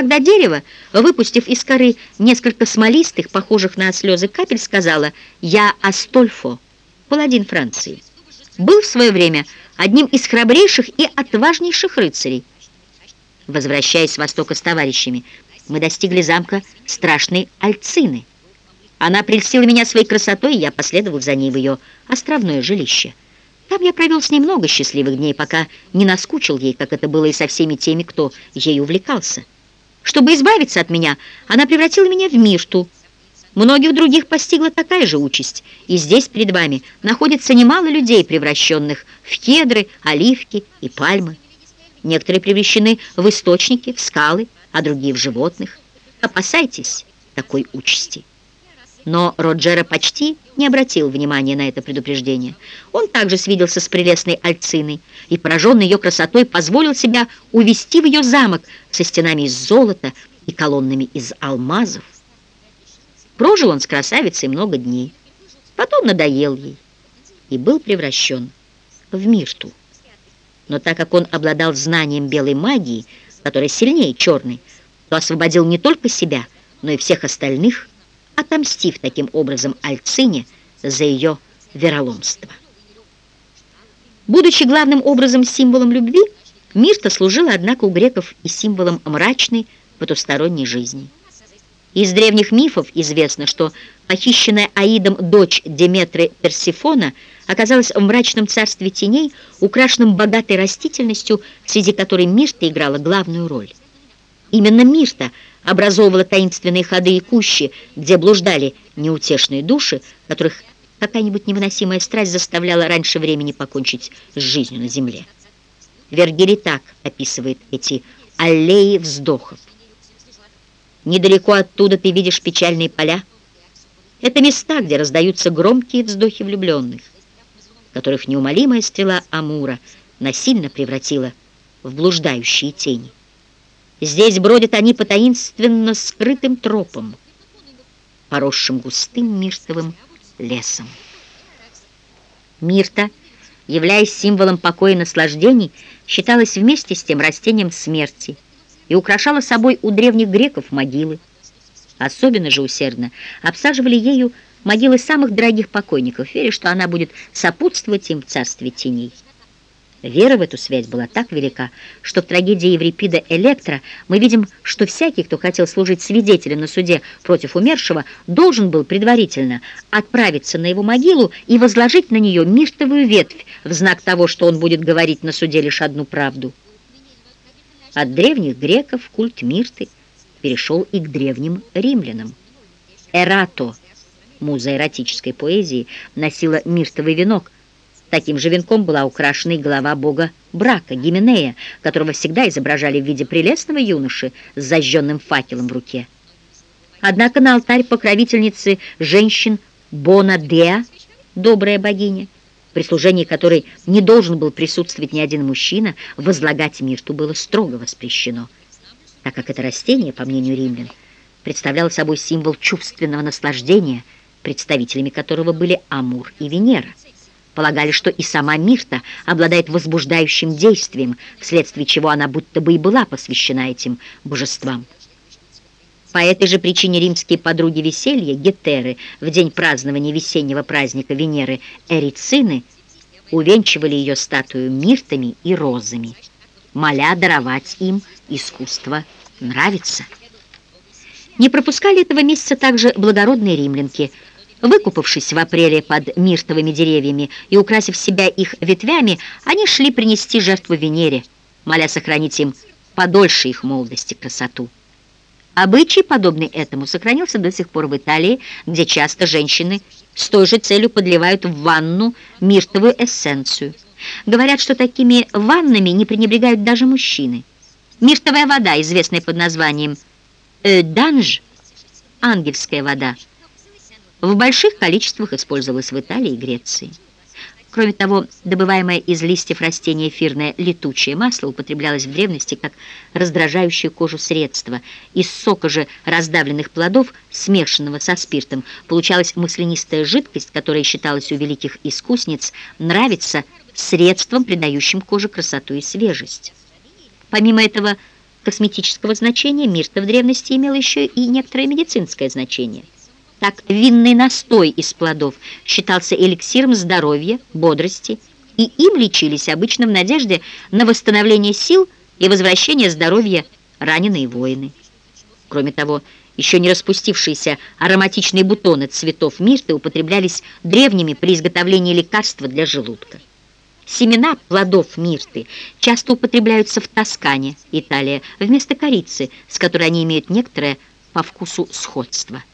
Тогда дерево, выпустив из коры несколько смолистых, похожих на слезы капель, сказала «Я Астольфо, паладин Франции. Был в свое время одним из храбрейших и отважнейших рыцарей. Возвращаясь с востока с товарищами, мы достигли замка страшной Альцины. Она прельстила меня своей красотой, и я последовал за ней в ее островное жилище. Там я провел с ней много счастливых дней, пока не наскучил ей, как это было и со всеми теми, кто ей увлекался. Чтобы избавиться от меня, она превратила меня в Мирту. Многих других постигла такая же участь, и здесь перед вами находится немало людей, превращенных в кедры, оливки и пальмы. Некоторые превращены в источники, в скалы, а другие в животных. Опасайтесь такой участи. Но Роджера почти не обратил внимания на это предупреждение. Он также свиделся с прелестной Альциной и, пораженный ее красотой, позволил себя увести в ее замок со стенами из золота и колоннами из алмазов. Прожил он с красавицей много дней, потом надоел ей и был превращен в Мирту. Но так как он обладал знанием белой магии, которая сильнее черной, то освободил не только себя, но и всех остальных, отомстив таким образом Альцине за ее вероломство. Будучи главным образом символом любви, Мирта служила, однако, у греков и символом мрачной потусторонней жизни. Из древних мифов известно, что похищенная Аидом дочь Деметры Персифона оказалась в мрачном царстве теней, украшенном богатой растительностью, среди которой Мирта играла главную роль. Именно Мирта образовывала таинственные ходы и кущи, где блуждали неутешные души, которых какая-нибудь невыносимая страсть заставляла раньше времени покончить с жизнью на земле. Вергилий так описывает эти аллеи вздохов. Недалеко оттуда ты видишь печальные поля. Это места, где раздаются громкие вздохи влюбленных, которых неумолимая стрела Амура насильно превратила в блуждающие тени. Здесь бродят они по таинственно скрытым тропам, поросшим густым миртовым лесом. Мирта, являясь символом покоя и наслаждений, считалась вместе с тем растением смерти и украшала собой у древних греков могилы. Особенно же усердно обсаживали ею могилы самых дорогих покойников, веря, что она будет сопутствовать им в царстве теней. Вера в эту связь была так велика, что в трагедии Еврипида Электра мы видим, что всякий, кто хотел служить свидетелем на суде против умершего, должен был предварительно отправиться на его могилу и возложить на нее миртовую ветвь в знак того, что он будет говорить на суде лишь одну правду. От древних греков культ Мирты перешел и к древним римлянам. Эрато, муза эротической поэзии, носила миртовый венок – Таким же венком была украшена и голова бога брака, Гименея, которого всегда изображали в виде прелестного юноши с зажженным факелом в руке. Однако на алтарь покровительницы женщин Бона Деа, добрая богиня, при служении которой не должен был присутствовать ни один мужчина, возлагать мирту было строго воспрещено, так как это растение, по мнению римлян, представляло собой символ чувственного наслаждения, представителями которого были Амур и Венера. Полагали, что и сама Мирта обладает возбуждающим действием, вследствие чего она будто бы и была посвящена этим божествам. По этой же причине римские подруги веселья, гетеры, в день празднования весеннего праздника Венеры Эрицины, увенчивали ее статую миртами и розами, моля даровать им искусство нравится. Не пропускали этого месяца также благородные римлянки – Выкупавшись в апреле под миртовыми деревьями и украсив себя их ветвями, они шли принести жертву Венере, моля сохранить им подольше их молодости красоту. Обычай, подобный этому, сохранился до сих пор в Италии, где часто женщины с той же целью подливают в ванну миртовую эссенцию. Говорят, что такими ваннами не пренебрегают даже мужчины. Миртовая вода, известная под названием «данж», ангельская вода, в больших количествах использовалась в Италии и Греции. Кроме того, добываемое из листьев растения эфирное летучее масло употреблялось в древности как раздражающее кожу средство. Из сока же раздавленных плодов, смешанного со спиртом, получалась маслянистая жидкость, которая считалась у великих искусниц нравится средством, придающим коже красоту и свежесть. Помимо этого, косметического значения, мирта в древности имела еще и некоторое медицинское значение. Так винный настой из плодов считался эликсиром здоровья, бодрости, и им лечились обычно в надежде на восстановление сил и возвращение здоровья раненые воины. Кроме того, еще не распустившиеся ароматичные бутоны цветов мирты употреблялись древними при изготовлении лекарства для желудка. Семена плодов мирты часто употребляются в Тоскане, Италия, вместо корицы, с которой они имеют некоторое по вкусу сходство.